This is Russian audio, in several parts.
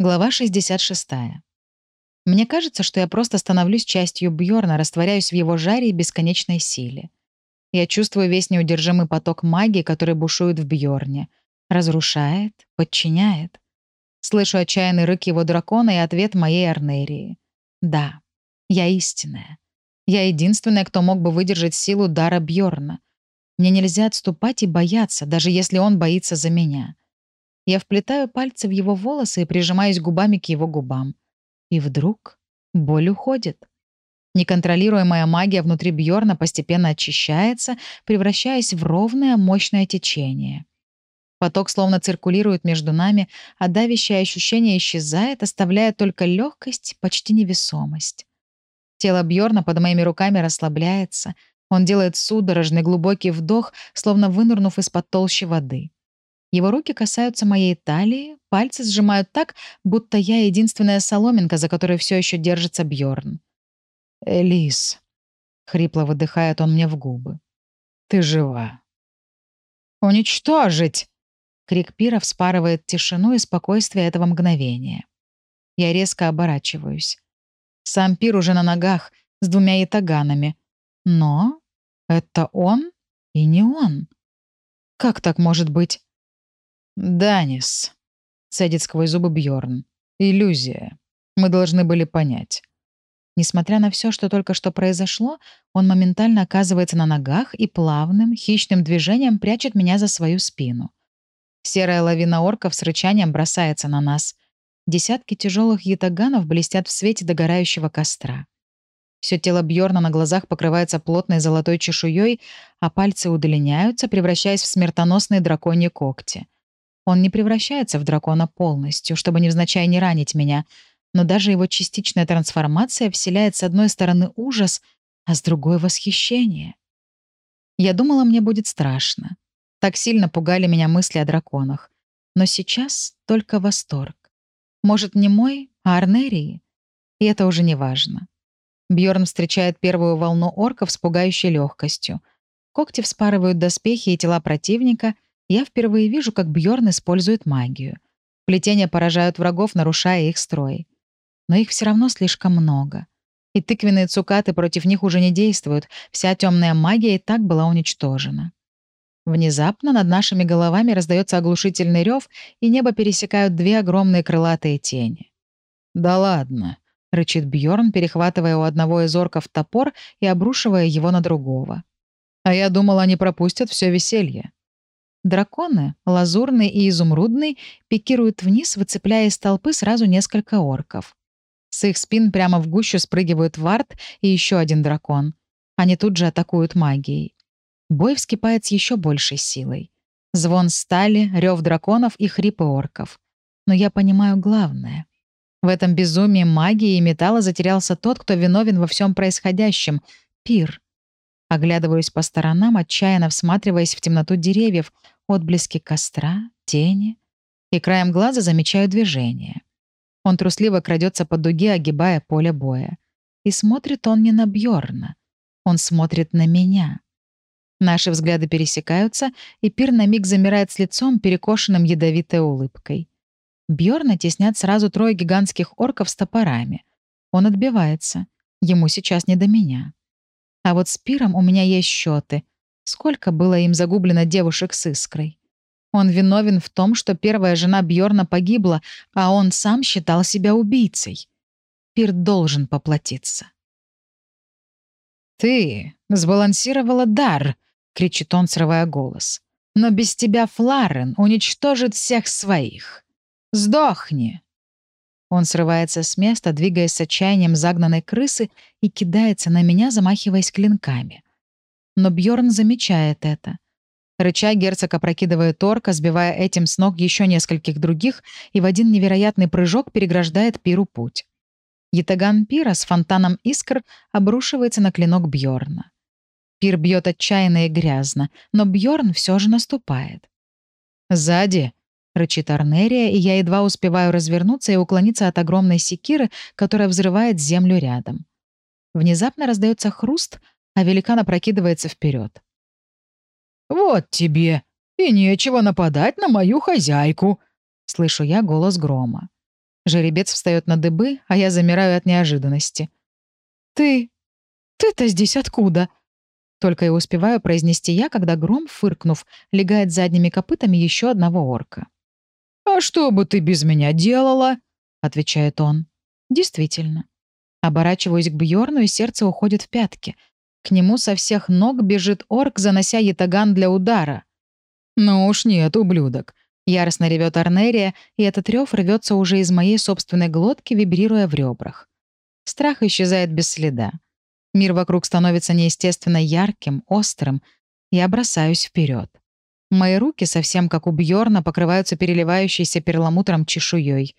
Глава 66. Мне кажется, что я просто становлюсь частью Бьорна, растворяюсь в его жаре и бесконечной силе. Я чувствую весь неудержимый поток магии, который бушует в Бьорне. Разрушает, подчиняет. Слышу отчаянный рык его дракона и ответ моей Арнерии. Да, я истинная. Я единственная, кто мог бы выдержать силу дара Бьорна. Мне нельзя отступать и бояться, даже если он боится за меня. Я вплетаю пальцы в его волосы и прижимаюсь губами к его губам. И вдруг боль уходит. Неконтролируемая магия внутри Бьорна постепенно очищается, превращаясь в ровное, мощное течение. Поток словно циркулирует между нами, а давящее ощущение исчезает, оставляя только легкость, почти невесомость. Тело Бьорна под моими руками расслабляется. Он делает судорожный глубокий вдох, словно вынырнув из-под толщи воды. Его руки касаются моей талии, пальцы сжимают так, будто я единственная соломинка, за которой все еще держится Бьорн. «Элис», — хрипло выдыхает он мне в губы, — «ты жива». «Уничтожить!» — крик пира вспарывает тишину и спокойствие этого мгновения. Я резко оборачиваюсь. Сам пир уже на ногах, с двумя ятаганами. Но это он и не он. Как так может быть? «Данис», — цедит сквозь зубы Бьорн. «Иллюзия. Мы должны были понять». Несмотря на все, что только что произошло, он моментально оказывается на ногах и плавным, хищным движением прячет меня за свою спину. Серая лавина орков с рычанием бросается на нас. Десятки тяжелых ятаганов блестят в свете догорающего костра. Все тело Бьорна на глазах покрывается плотной золотой чешуей, а пальцы удлиняются, превращаясь в смертоносные драконьи когти. Он не превращается в дракона полностью, чтобы невзначай не ранить меня, но даже его частичная трансформация вселяет с одной стороны ужас, а с другой — восхищение. Я думала, мне будет страшно. Так сильно пугали меня мысли о драконах. Но сейчас только восторг. Может, не мой, а Арнерии? И это уже не важно. Бьорн встречает первую волну орков с пугающей легкостью. Когти вспарывают доспехи и тела противника, я впервые вижу, как Бьорн использует магию. Плетения поражают врагов, нарушая их строй. Но их все равно слишком много. И тыквенные цукаты против них уже не действуют, вся темная магия и так была уничтожена. Внезапно над нашими головами раздается оглушительный рев, и небо пересекают две огромные крылатые тени. «Да ладно», — рычит Бьорн, перехватывая у одного из орков топор и обрушивая его на другого. «А я думал, они пропустят все веселье». Драконы, лазурный и изумрудный, пикируют вниз, выцепляя из толпы сразу несколько орков. С их спин прямо в гущу спрыгивают вард и еще один дракон. Они тут же атакуют магией. Бой вскипает с еще большей силой. Звон стали, рев драконов и хрипы орков. Но я понимаю главное. В этом безумии магии и металла затерялся тот, кто виновен во всем происходящем — пир. Оглядываюсь по сторонам, отчаянно всматриваясь в темноту деревьев, отблески костра, тени. И краем глаза замечаю движение. Он трусливо крадется по дуге, огибая поле боя. И смотрит он не на Бьорна. Он смотрит на меня. Наши взгляды пересекаются, и пир на миг замирает с лицом, перекошенным ядовитой улыбкой. Бьорна теснят сразу трое гигантских орков с топорами. Он отбивается. Ему сейчас не до меня. А вот с пиром у меня есть счеты. Сколько было им загублено девушек с искрой? Он виновен в том, что первая жена Бьорна погибла, а он сам считал себя убийцей. Пир должен поплатиться. «Ты сбалансировала дар», — кричит он, срывая голос. «Но без тебя Фларен уничтожит всех своих. Сдохни!» Он срывается с места, двигаясь с отчаянием загнанной крысы и кидается на меня, замахиваясь клинками. Но Бьорн замечает это. Рыча герцог опрокидывает орка, сбивая этим с ног еще нескольких других, и в один невероятный прыжок переграждает пиру путь. Ятаган пира с фонтаном искр обрушивается на клинок Бьорна. Пир бьет отчаянно и грязно, но Бьорн все же наступает. «Сзади!» — рычит Арнерия, и я едва успеваю развернуться и уклониться от огромной секиры, которая взрывает землю рядом. Внезапно раздается хруст, а великан опрокидывается вперед. «Вот тебе! И нечего нападать на мою хозяйку!» — слышу я голос грома. Жеребец встает на дыбы, а я замираю от неожиданности. «Ты... ты-то здесь откуда?» Только и успеваю произнести я, когда гром, фыркнув, легает задними копытами еще одного орка. «А что бы ты без меня делала?» — отвечает он. «Действительно». Оборачиваюсь к Бьорну, и сердце уходит в пятки. К нему со всех ног бежит орк, занося ятаган для удара. «Ну уж нет, ублюдок!» Яростно ревет Арнерия, и этот рев рвется уже из моей собственной глотки, вибрируя в ребрах. Страх исчезает без следа. Мир вокруг становится неестественно ярким, острым. Я бросаюсь вперед. Мои руки, совсем как у Бьорна, покрываются переливающейся перламутром чешуей.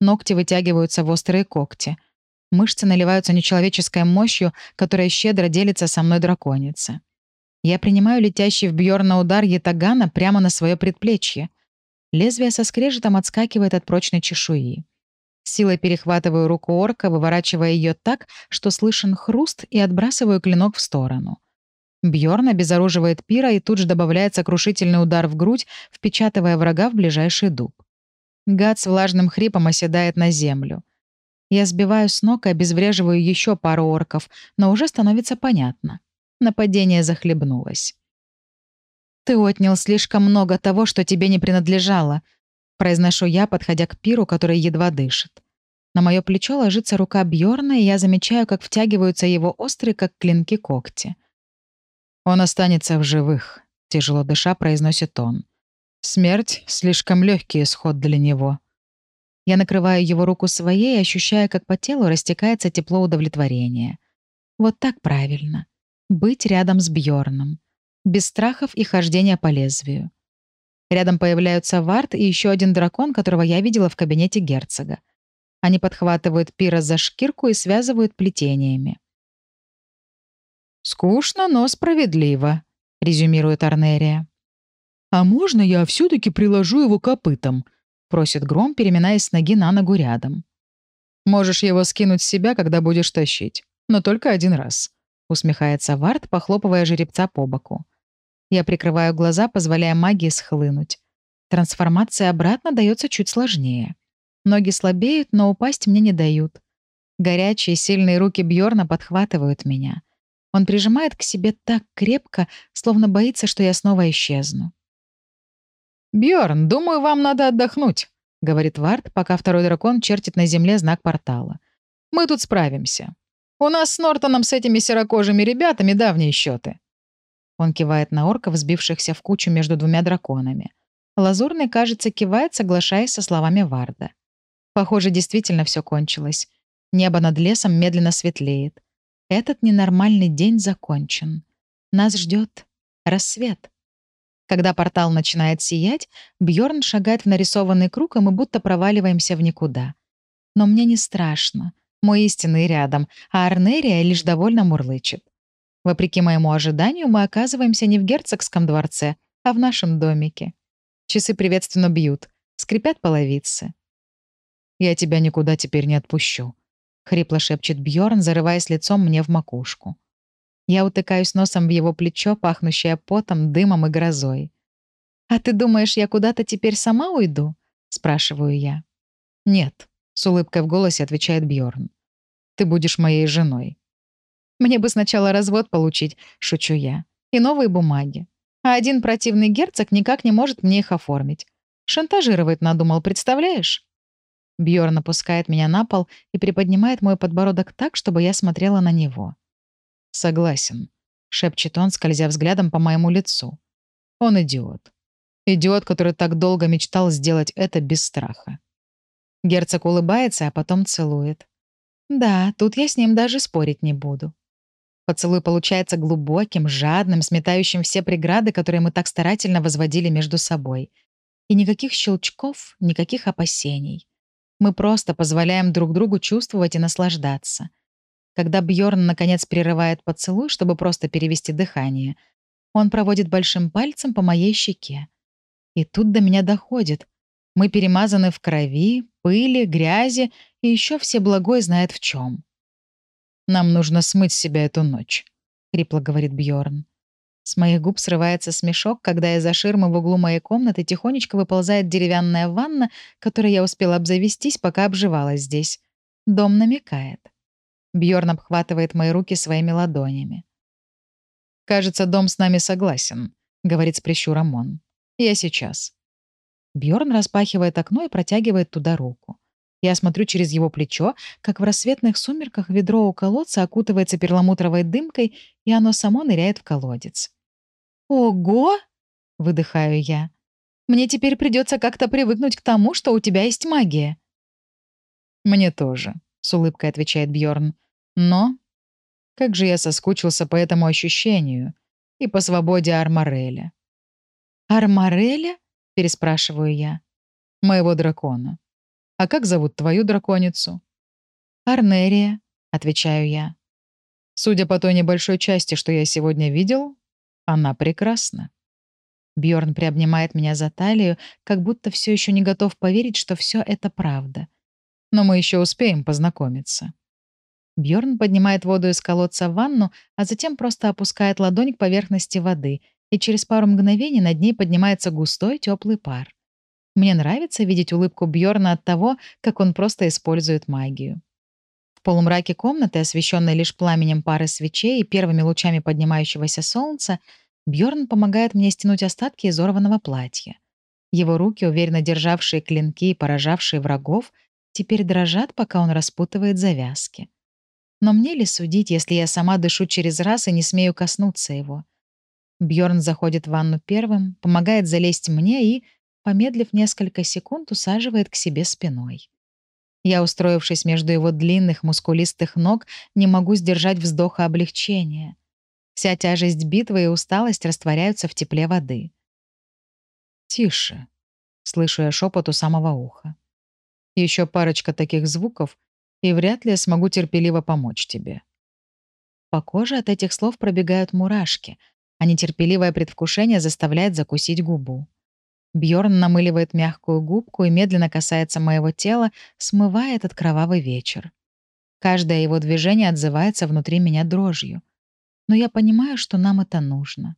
Ногти вытягиваются в острые когти. Мышцы наливаются нечеловеческой мощью, которая щедро делится со мной драконица. Я принимаю летящий в Бьорна удар ятагана прямо на свое предплечье. Лезвие со скрежетом отскакивает от прочной чешуи. Силой перехватываю руку орка, выворачивая ее так, что слышен хруст, и отбрасываю клинок в сторону. Бьорн обезоруживает пира и тут же добавляет сокрушительный удар в грудь, впечатывая врага в ближайший дуб. Гад с влажным хрипом оседает на землю. Я сбиваю с ног и обезвреживаю еще пару орков, но уже становится понятно. Нападение захлебнулось. «Ты отнял слишком много того, что тебе не принадлежало», Произношу я, подходя к пиру, который едва дышит. На мое плечо ложится рука Бьорна, и я замечаю, как втягиваются его острые, как клинки, когти. «Он останется в живых», — тяжело дыша произносит он. «Смерть — слишком легкий исход для него». Я накрываю его руку своей, ощущая, как по телу растекается тепло удовлетворения. Вот так правильно. Быть рядом с Бьорном, Без страхов и хождения по лезвию. Рядом появляются Варт и еще один дракон, которого я видела в кабинете герцога. Они подхватывают Пира за шкирку и связывают плетениями. «Скучно, но справедливо», — резюмирует Арнерия. «А можно я все таки приложу его копытом?» — просит Гром, переминаясь с ноги на ногу рядом. «Можешь его скинуть с себя, когда будешь тащить, но только один раз», — усмехается Варт, похлопывая жеребца по боку. Я прикрываю глаза, позволяя магии схлынуть. Трансформация обратно дается чуть сложнее. Ноги слабеют, но упасть мне не дают. Горячие, сильные руки Бьорна подхватывают меня. Он прижимает к себе так крепко, словно боится, что я снова исчезну. Бьорн, думаю, вам надо отдохнуть», — говорит Вард, пока второй дракон чертит на земле знак портала. «Мы тут справимся. У нас с Нортоном с этими серокожими ребятами давние счеты. Он кивает на орков, сбившихся в кучу между двумя драконами. Лазурный, кажется, кивает, соглашаясь со словами Варда. Похоже, действительно все кончилось. Небо над лесом медленно светлеет. Этот ненормальный день закончен. Нас ждет рассвет. Когда портал начинает сиять, Бьорн шагает в нарисованный круг, и мы будто проваливаемся в никуда. Но мне не страшно. Мой истинный рядом, а Арнерия лишь довольно мурлычет. Вопреки моему ожиданию, мы оказываемся не в герцогском дворце, а в нашем домике. Часы приветственно бьют, скрипят половицы. «Я тебя никуда теперь не отпущу», — хрипло шепчет Бьорн, зарываясь лицом мне в макушку. Я утыкаюсь носом в его плечо, пахнущее потом, дымом и грозой. «А ты думаешь, я куда-то теперь сама уйду?» — спрашиваю я. «Нет», — с улыбкой в голосе отвечает Бьорн. «Ты будешь моей женой. Мне бы сначала развод получить, шучу я, и новые бумаги. А один противный герцог никак не может мне их оформить. Шантажировать надумал, представляешь? Бьорн опускает меня на пол и приподнимает мой подбородок так, чтобы я смотрела на него. «Согласен», — шепчет он, скользя взглядом по моему лицу. «Он идиот. Идиот, который так долго мечтал сделать это без страха». Герцог улыбается, а потом целует. «Да, тут я с ним даже спорить не буду. Поцелуй получается глубоким, жадным, сметающим все преграды, которые мы так старательно возводили между собой. И никаких щелчков, никаких опасений. Мы просто позволяем друг другу чувствовать и наслаждаться. Когда Бьорн наконец прерывает поцелуй, чтобы просто перевести дыхание, он проводит большим пальцем по моей щеке. И тут до меня доходит. Мы перемазаны в крови, пыли, грязи и еще все благой знает в чем. Нам нужно смыть себя эту ночь», — хрипло говорит Бьорн. С моих губ срывается смешок, когда из-за ширмы в углу моей комнаты тихонечко выползает деревянная ванна, которой я успела обзавестись, пока обживалась здесь. Дом намекает. Бьорн обхватывает мои руки своими ладонями. «Кажется, дом с нами согласен», — говорит с прищуром он. «Я сейчас». Бьорн распахивает окно и протягивает туда руку. Я смотрю через его плечо, как в рассветных сумерках ведро у колодца окутывается перламутровой дымкой, и оно само ныряет в колодец. «Ого!» — выдыхаю я. «Мне теперь придется как-то привыкнуть к тому, что у тебя есть магия». «Мне тоже», — с улыбкой отвечает Бьорн. «Но как же я соскучился по этому ощущению и по свободе Армареля». «Армареля?» — переспрашиваю я. «Моего дракона. А как зовут твою драконицу?» «Арнерия», — отвечаю я. «Судя по той небольшой части, что я сегодня видел, она прекрасна». Бьорн приобнимает меня за талию, как будто все еще не готов поверить, что все это правда. Но мы еще успеем познакомиться. Бьорн поднимает воду из колодца в ванну, а затем просто опускает ладонь к поверхности воды, и через пару мгновений над ней поднимается густой теплый пар. Мне нравится видеть улыбку Бьорна от того, как он просто использует магию. В полумраке комнаты, освещенной лишь пламенем пары свечей и первыми лучами поднимающегося солнца, Бьорн помогает мне стянуть остатки изорванного платья. Его руки, уверенно державшие клинки и поражавшие врагов, теперь дрожат, пока он распутывает завязки. Но мне ли судить, если я сама дышу через раз и не смею коснуться его? Бьорн заходит в ванну первым, помогает залезть мне и, помедлив несколько секунд, усаживает к себе спиной. Я, устроившись между его длинных, мускулистых ног, не могу сдержать вздоха облегчения. Вся тяжесть битвы и усталость растворяются в тепле воды. «Тише», — слышу я шепот у самого уха. Еще парочка таких звуков, и вряд ли я смогу терпеливо помочь тебе». По коже от этих слов пробегают мурашки, а нетерпеливое предвкушение заставляет закусить губу. Бьорн намыливает мягкую губку и медленно касается моего тела, смывая этот кровавый вечер. Каждое его движение отзывается внутри меня дрожью. Но я понимаю, что нам это нужно.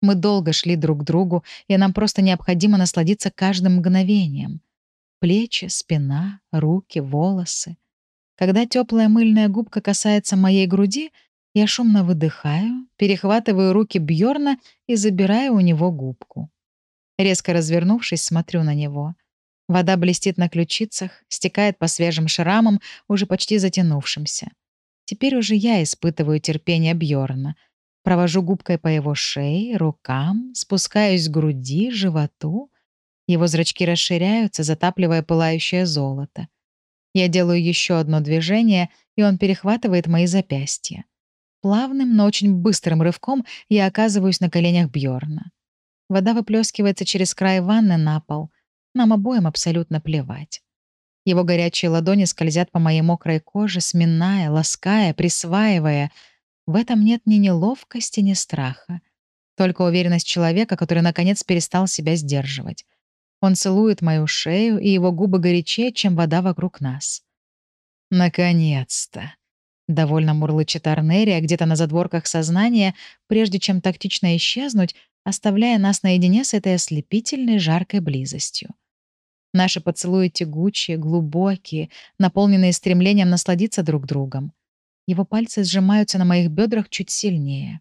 Мы долго шли друг к другу, и нам просто необходимо насладиться каждым мгновением. Плечи, спина, руки, волосы. Когда теплая мыльная губка касается моей груди, я шумно выдыхаю, перехватываю руки Бьорна и забираю у него губку. Резко развернувшись, смотрю на него. Вода блестит на ключицах, стекает по свежим шрамам, уже почти затянувшимся. Теперь уже я испытываю терпение Бьорна. Провожу губкой по его шее, рукам, спускаюсь к груди, животу. Его зрачки расширяются, затапливая пылающее золото. Я делаю еще одно движение, и он перехватывает мои запястья. Плавным, но очень быстрым рывком я оказываюсь на коленях Бьорна. Вода выплескивается через край ванны на пол. Нам обоим абсолютно плевать. Его горячие ладони скользят по моей мокрой коже, сминая, лаская, присваивая. В этом нет ни неловкости, ни страха. Только уверенность человека, который наконец перестал себя сдерживать. Он целует мою шею, и его губы горячее, чем вода вокруг нас. «Наконец-то!» — довольно мурлычет Арнерия где-то на задворках сознания, прежде чем тактично исчезнуть, оставляя нас наедине с этой ослепительной жаркой близостью. Наши поцелуи тягучие, глубокие, наполненные стремлением насладиться друг другом. Его пальцы сжимаются на моих бедрах чуть сильнее.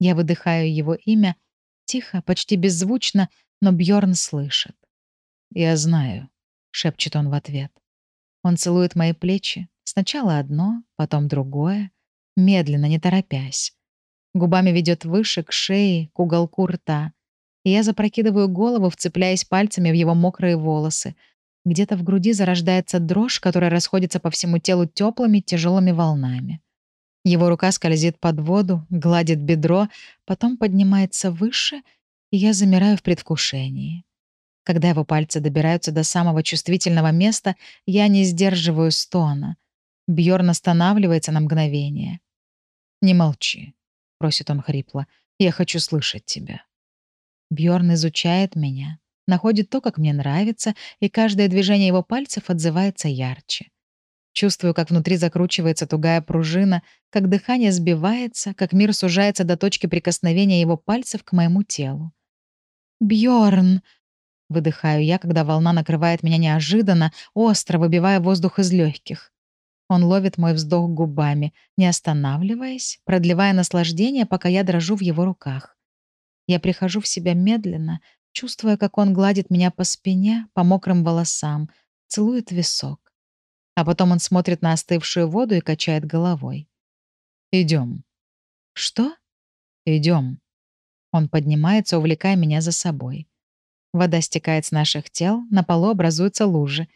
Я выдыхаю его имя, тихо, почти беззвучно, но Бьорн слышит. «Я знаю», — шепчет он в ответ. Он целует мои плечи, сначала одно, потом другое, медленно, не торопясь. Губами ведет выше, к шее, к уголку рта. И я запрокидываю голову, вцепляясь пальцами в его мокрые волосы. Где-то в груди зарождается дрожь, которая расходится по всему телу теплыми, тяжелыми волнами. Его рука скользит под воду, гладит бедро, потом поднимается выше, и я замираю в предвкушении. Когда его пальцы добираются до самого чувствительного места, я не сдерживаю стона. Бьорн останавливается на мгновение. «Не молчи», — просит он хрипло. «Я хочу слышать тебя». Бьорн изучает меня, находит то, как мне нравится, и каждое движение его пальцев отзывается ярче. Чувствую, как внутри закручивается тугая пружина, как дыхание сбивается, как мир сужается до точки прикосновения его пальцев к моему телу. Бьорн! Выдыхаю я, когда волна накрывает меня неожиданно, остро выбивая воздух из легких. Он ловит мой вздох губами, не останавливаясь, продлевая наслаждение, пока я дрожу в его руках. Я прихожу в себя медленно, чувствуя, как он гладит меня по спине, по мокрым волосам, целует висок. А потом он смотрит на остывшую воду и качает головой. Идем. «Что?» Идем. Он поднимается, увлекая меня за собой. Вода стекает с наших тел, на полу образуются лужи.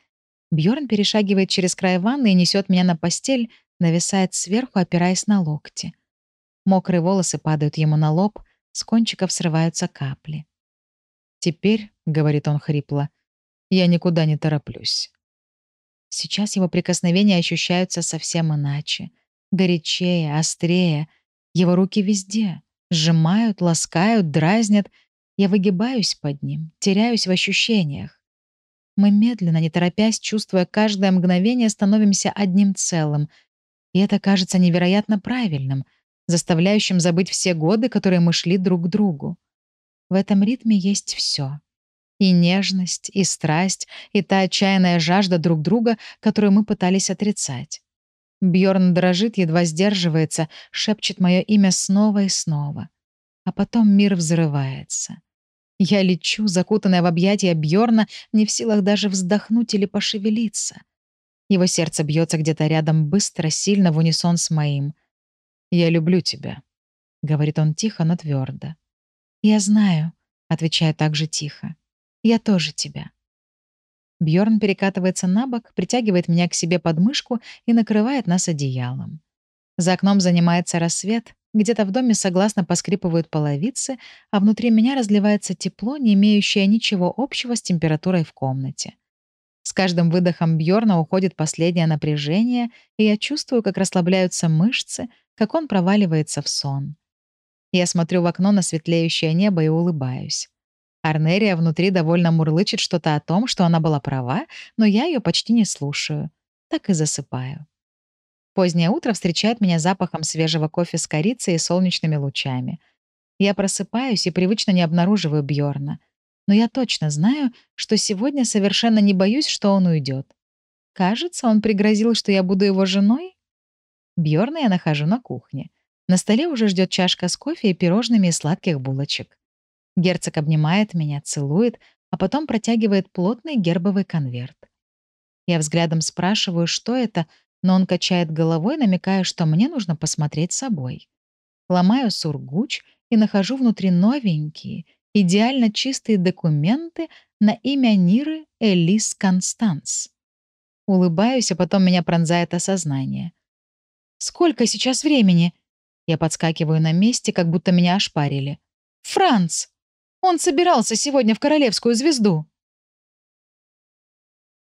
Бьорн перешагивает через край ванны и несет меня на постель, нависает сверху, опираясь на локти. Мокрые волосы падают ему на лоб, с кончиков срываются капли. «Теперь», — говорит он хрипло, — «я никуда не тороплюсь». Сейчас его прикосновения ощущаются совсем иначе. Горячее, острее. Его руки везде. Сжимают, ласкают, дразнят. Я выгибаюсь под ним, теряюсь в ощущениях. Мы медленно, не торопясь, чувствуя каждое мгновение, становимся одним целым. И это кажется невероятно правильным, заставляющим забыть все годы, которые мы шли друг к другу. В этом ритме есть все. И нежность, и страсть, и та отчаянная жажда друг друга, которую мы пытались отрицать. Бьорн дрожит, едва сдерживается, шепчет мое имя снова и снова. А потом мир взрывается. Я лечу, закутанная в объятия Бьорна, не в силах даже вздохнуть или пошевелиться. Его сердце бьется где-то рядом быстро, сильно в унисон с моим. «Я люблю тебя», — говорит он тихо, но твердо. «Я знаю», — отвечаю также тихо. «Я тоже тебя». Бьорн перекатывается на бок, притягивает меня к себе под мышку и накрывает нас одеялом. За окном занимается рассвет, где-то в доме согласно поскрипывают половицы, а внутри меня разливается тепло, не имеющее ничего общего с температурой в комнате. С каждым выдохом Бьорна уходит последнее напряжение, и я чувствую, как расслабляются мышцы, как он проваливается в сон. Я смотрю в окно на светлеющее небо и улыбаюсь. Арнерия внутри довольно мурлычет что-то о том, что она была права, но я ее почти не слушаю. Так и засыпаю. Позднее утро встречает меня запахом свежего кофе с корицей и солнечными лучами. Я просыпаюсь и привычно не обнаруживаю Бьорна. Но я точно знаю, что сегодня совершенно не боюсь, что он уйдет. Кажется, он пригрозил, что я буду его женой. Бьорна я нахожу на кухне. На столе уже ждет чашка с кофе и пирожными из сладких булочек. Герцог обнимает меня, целует, а потом протягивает плотный гербовый конверт. Я взглядом спрашиваю, что это, но он качает головой, намекая, что мне нужно посмотреть собой. Ломаю сургуч и нахожу внутри новенькие, идеально чистые документы на имя Ниры Элис Констанс. Улыбаюсь, а потом меня пронзает осознание. «Сколько сейчас времени?» Я подскакиваю на месте, как будто меня ошпарили. «Франц! Он собирался сегодня в Королевскую звезду!»